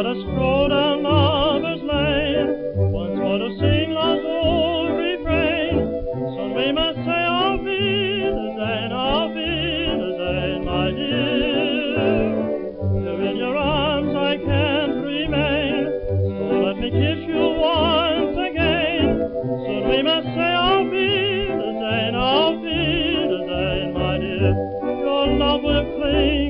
what a stroll down lover's lane, once more to sing love's old refrain. Soon we must say, Auf Wiedersehen, Auf Wiedersehen, my dear. Here in your arms I can't remain, so let me kiss you once again. Soon we must say, Auf Wiedersehen, Auf Wiedersehen, my dear. Your love will cling.